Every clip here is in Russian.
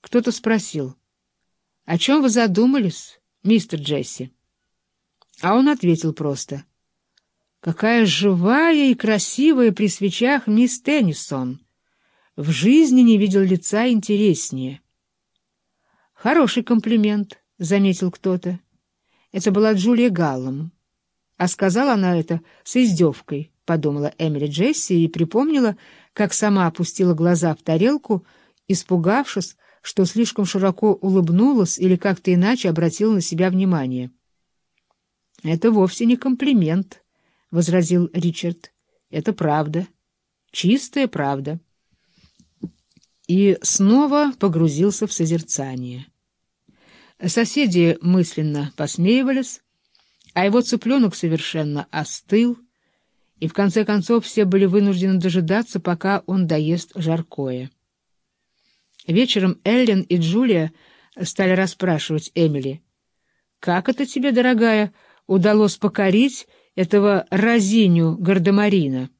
кто-то спросил, «О чем вы задумались, мистер Джесси?» А он ответил просто, «Какая живая и красивая при свечах мисс Теннисон! В жизни не видел лица интереснее». «Хороший комплимент», — заметил кто-то. Это была Джулия Галлом. А сказала она это с издевкой, — подумала Эмили Джесси и припомнила, как сама опустила глаза в тарелку, испугавшись, что слишком широко улыбнулась или как-то иначе обратила на себя внимание. — Это вовсе не комплимент, — возразил Ричард. — Это правда. Чистая правда. И снова погрузился в созерцание. Соседи мысленно посмеивались, а его цыпленок совершенно остыл, и в конце концов все были вынуждены дожидаться, пока он доест жаркое. Вечером Эллен и Джулия стали расспрашивать Эмили, «Как это тебе, дорогая, удалось покорить этого разиню Гардемарина?»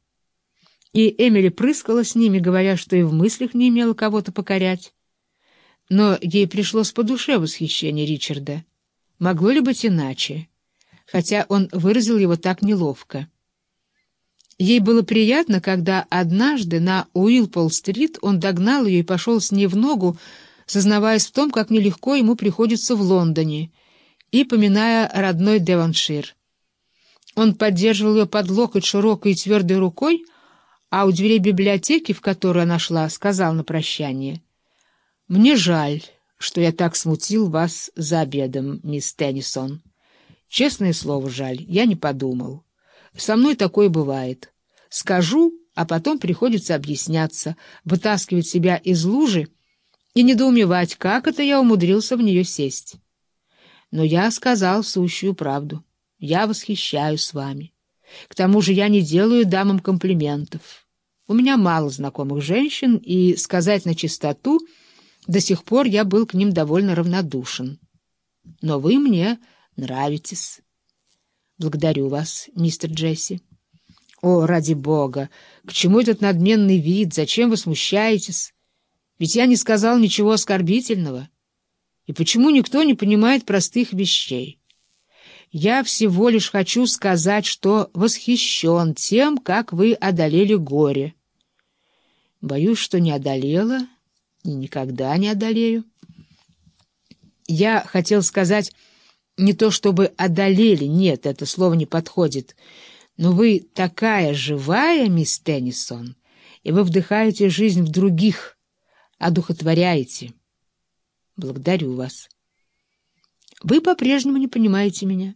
И Эмили прыскала с ними, говоря, что и в мыслях не имела кого-то покорять. Но ей пришлось по душе восхищение Ричарда. Могло ли быть иначе? Хотя он выразил его так неловко. Ей было приятно, когда однажды на Уилпол-стрит он догнал ее и пошел с ней в ногу, сознаваясь в том, как нелегко ему приходится в Лондоне, и поминая родной Девоншир. Он поддерживал ее под локоть широкой и твердой рукой, а у дверей библиотеки, в которую она шла, сказал на прощание, «Мне жаль, что я так смутил вас за обедом, мисс Теннисон. Честное слово, жаль, я не подумал». Со мной такое бывает. Скажу, а потом приходится объясняться, вытаскивать себя из лужи и недоумевать, как это я умудрился в нее сесть. Но я сказал сущую правду. Я восхищаюсь вами. К тому же я не делаю дамам комплиментов. У меня мало знакомых женщин, и, сказать на чистоту, до сих пор я был к ним довольно равнодушен. Но вы мне нравитесь». Благодарю вас, мистер Джесси. О, ради бога! К чему этот надменный вид? Зачем вы смущаетесь? Ведь я не сказал ничего оскорбительного. И почему никто не понимает простых вещей? Я всего лишь хочу сказать, что восхищен тем, как вы одолели горе. Боюсь, что не одолела и никогда не одолею. Я хотел сказать... Не то чтобы одолели, нет, это слово не подходит. Но вы такая живая, мисс Теннисон, и вы вдыхаете жизнь в других, одухотворяете. Благодарю вас. Вы по-прежнему не понимаете меня.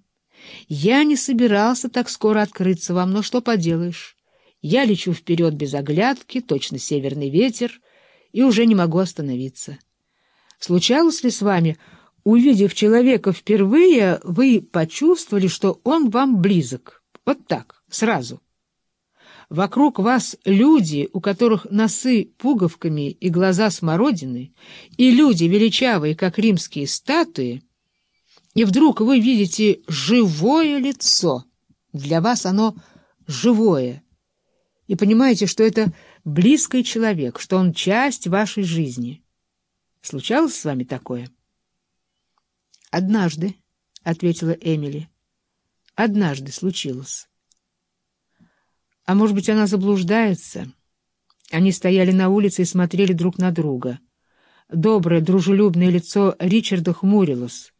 Я не собирался так скоро открыться вам, но что поделаешь. Я лечу вперед без оглядки, точно северный ветер, и уже не могу остановиться. Случалось ли с вами Увидев человека впервые, вы почувствовали, что он вам близок. Вот так, сразу. Вокруг вас люди, у которых носы пуговками и глаза смородины, и люди величавые, как римские статуи, и вдруг вы видите живое лицо. Для вас оно живое. И понимаете, что это близкий человек, что он часть вашей жизни. Случалось с вами такое? «Однажды», — ответила Эмили. «Однажды случилось». А может быть, она заблуждается? Они стояли на улице и смотрели друг на друга. Доброе, дружелюбное лицо Ричарда хмурилось.